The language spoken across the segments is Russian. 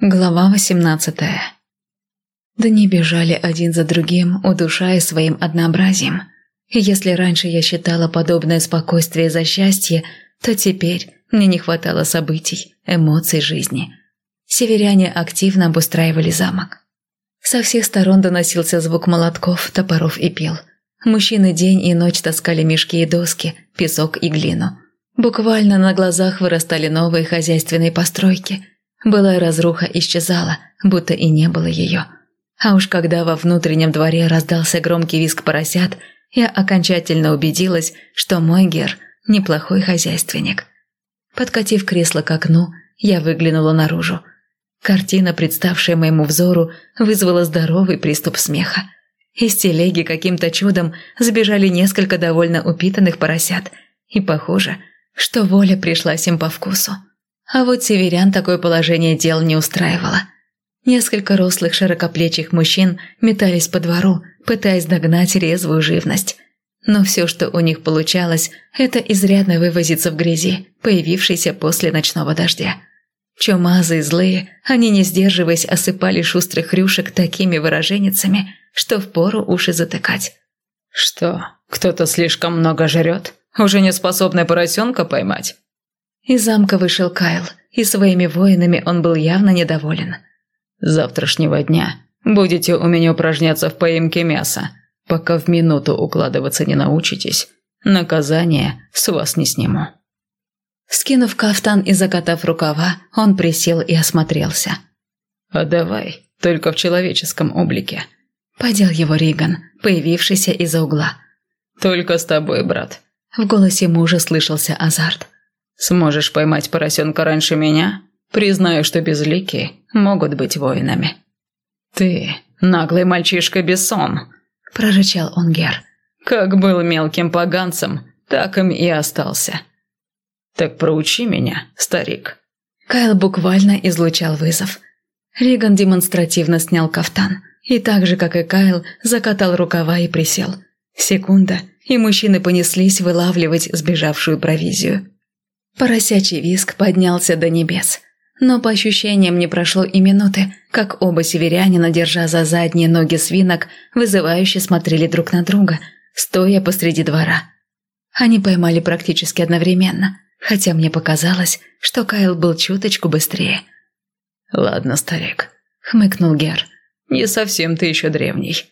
Глава восемнадцатая. Дни бежали один за другим, удушая своим однообразием. Если раньше я считала подобное спокойствие за счастье, то теперь мне не хватало событий, эмоций жизни. Северяне активно обустраивали замок. Со всех сторон доносился звук молотков, топоров и пил. Мужчины день и ночь таскали мешки и доски, песок и глину. Буквально на глазах вырастали новые хозяйственные постройки – Былая разруха исчезала, будто и не было ее. А уж когда во внутреннем дворе раздался громкий визг поросят, я окончательно убедилась, что мой Гер – неплохой хозяйственник. Подкатив кресло к окну, я выглянула наружу. Картина, представшая моему взору, вызвала здоровый приступ смеха. Из телеги каким-то чудом сбежали несколько довольно упитанных поросят, и похоже, что воля пришлась им по вкусу. А вот северян такое положение дел не устраивало. Несколько рослых широкоплечих мужчин метались по двору, пытаясь догнать резвую живность. Но все, что у них получалось, это изрядно вывозиться в грязи, появившейся после ночного дождя. Чумазые злые, они, не сдерживаясь, осыпали шустрых рюшек такими выраженницами, что впору уши затыкать. «Что, кто-то слишком много жрет? Уже не способный поросенка поймать?» Из замка вышел Кайл, и своими воинами он был явно недоволен. завтрашнего дня будете у меня упражняться в поимке мяса, пока в минуту укладываться не научитесь. Наказание с вас не сниму». Скинув кафтан и закатав рукава, он присел и осмотрелся. «А давай, только в человеческом облике», – подел его Риган, появившийся из-за угла. «Только с тобой, брат». В голосе мужа слышался азарт. Сможешь поймать поросенка раньше меня? Признаю, что безликие могут быть воинами». «Ты, наглый мальчишка Бессон», – прорычал он Гер. «Как был мелким поганцем, так им и остался». «Так проучи меня, старик». Кайл буквально излучал вызов. Риган демонстративно снял кафтан и так же, как и Кайл, закатал рукава и присел. Секунда, и мужчины понеслись вылавливать сбежавшую провизию. Поросячий виск поднялся до небес. Но по ощущениям не прошло и минуты, как оба северянина, держа за задние ноги свинок, вызывающе смотрели друг на друга, стоя посреди двора. Они поймали практически одновременно, хотя мне показалось, что Кайл был чуточку быстрее. «Ладно, старик», — хмыкнул Гер, — «не совсем ты еще древний».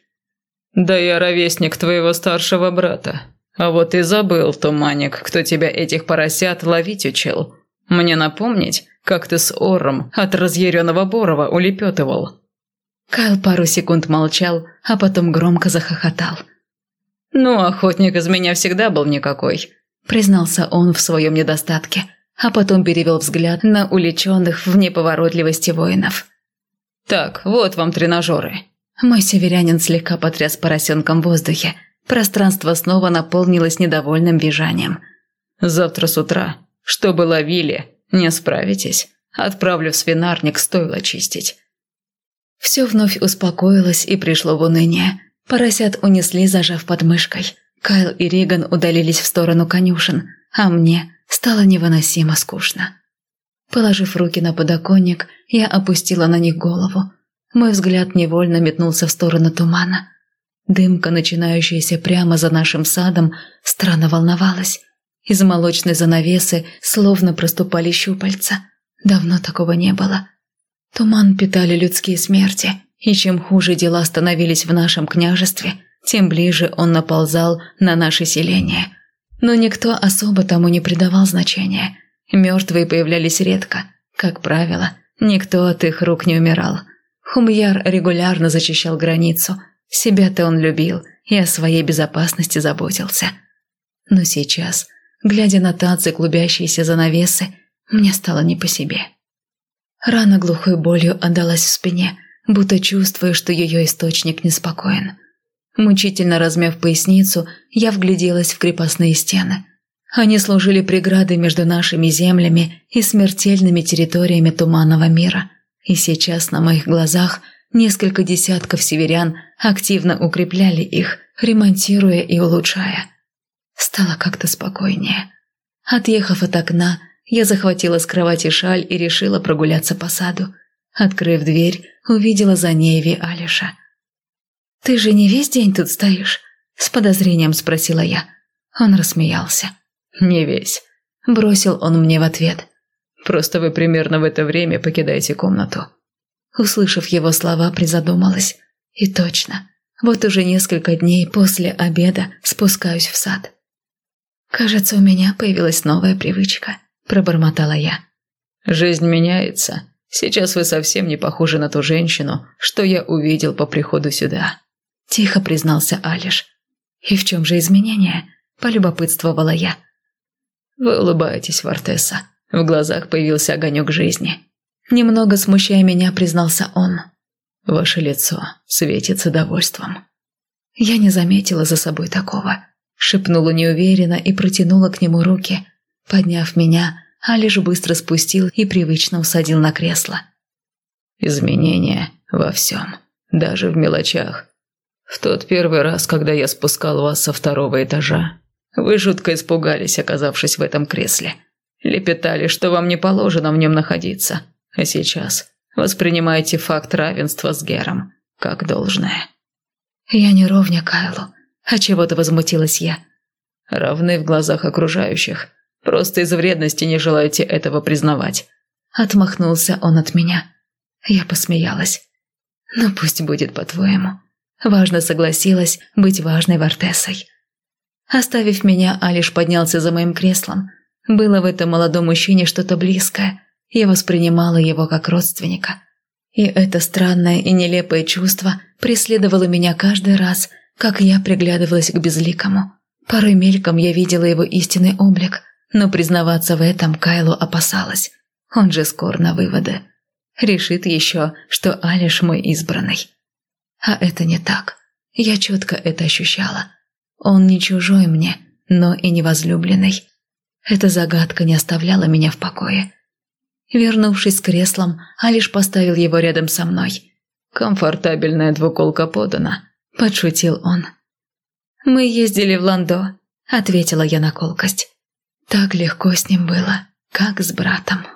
«Да я ровесник твоего старшего брата», а вот и забыл, Туманик, кто тебя этих поросят ловить учил. Мне напомнить, как ты с Ором от разъяренного Борова улепетывал?» Кайл пару секунд молчал, а потом громко захохотал. «Ну, охотник из меня всегда был никакой», – признался он в своем недостатке, а потом перевел взгляд на уличенных в неповоротливости воинов. «Так, вот вам тренажеры». Мой северянин слегка потряс поросенком в воздухе – Пространство снова наполнилось недовольным бежанием. «Завтра с утра, чтобы ловили, не справитесь, отправлю в свинарник стоило чистить». Все вновь успокоилось и пришло в уныние. Поросят унесли, зажав подмышкой. Кайл и Риган удалились в сторону конюшен, а мне стало невыносимо скучно. Положив руки на подоконник, я опустила на них голову. Мой взгляд невольно метнулся в сторону тумана. Дымка, начинающаяся прямо за нашим садом, странно волновалась. Из молочной занавесы словно проступали щупальца. Давно такого не было. Туман питали людские смерти, и чем хуже дела становились в нашем княжестве, тем ближе он наползал на наше селение. Но никто особо тому не придавал значения. Мертвые появлялись редко. Как правило, никто от их рук не умирал. Хумьяр регулярно зачищал границу – себя-то он любил и о своей безопасности заботился. Но сейчас, глядя на танцы, клубящиеся занавесы, мне стало не по себе. Рана глухой болью отдалась в спине, будто чувствуя, что ее источник неспокоен. Мучительно размяв поясницу, я вгляделась в крепостные стены. Они служили преградой между нашими землями и смертельными территориями Туманного мира. И сейчас на моих глазах – Несколько десятков северян активно укрепляли их, ремонтируя и улучшая. Стало как-то спокойнее. Отъехав от окна, я захватила с кровати шаль и решила прогуляться по саду. Открыв дверь, увидела за ней Ви Алиша. «Ты же не весь день тут стоишь?» – с подозрением спросила я. Он рассмеялся. «Не весь», – бросил он мне в ответ. «Просто вы примерно в это время покидаете комнату». Услышав его слова, призадумалась. И точно, вот уже несколько дней после обеда спускаюсь в сад. «Кажется, у меня появилась новая привычка», – пробормотала я. «Жизнь меняется. Сейчас вы совсем не похожи на ту женщину, что я увидел по приходу сюда», – тихо признался Алиш. «И в чем же изменение?» – полюбопытствовала я. «Вы улыбаетесь, Вартеса. В глазах появился огонек жизни». Немного смущая меня, признался он. «Ваше лицо светится довольством». Я не заметила за собой такого. Шепнула неуверенно и протянула к нему руки. Подняв меня, Алиш быстро спустил и привычно усадил на кресло. «Изменения во всем, даже в мелочах. В тот первый раз, когда я спускал вас со второго этажа, вы жутко испугались, оказавшись в этом кресле. Лепетали, что вам не положено в нем находиться, а сейчас воспринимаете факт равенства с Гером как должное». «Я не ровня Кайлу, а чего-то возмутилась я». «Равны в глазах окружающих, Просто из вредности не желаете этого признавать». Отмахнулся он от меня. Я посмеялась. «Ну пусть будет по-твоему». Важно согласилась быть важной Вартесой. Оставив меня, Алиш поднялся за моим креслом. Было в этом молодом мужчине что-то близкое. Я воспринимала его как родственника. И это странное и нелепое чувство преследовало меня каждый раз, как я приглядывалась к безликому. Порой мельком я видела его истинный облик – но признаваться в этом Кайлу опасалась. Он же скор на выводы. Решит еще, что Алиш мой избранный. А это не так. Я четко это ощущала. Он не чужой мне, но и не возлюбленный. Эта загадка не оставляла меня в покое. Вернувшись с креслом, Алиш поставил его рядом со мной. «Комфортабельная двуколка подана», – подшутил он. «Мы ездили в Ландо», – ответила я на колкость. Так легко с ним было, как с братом.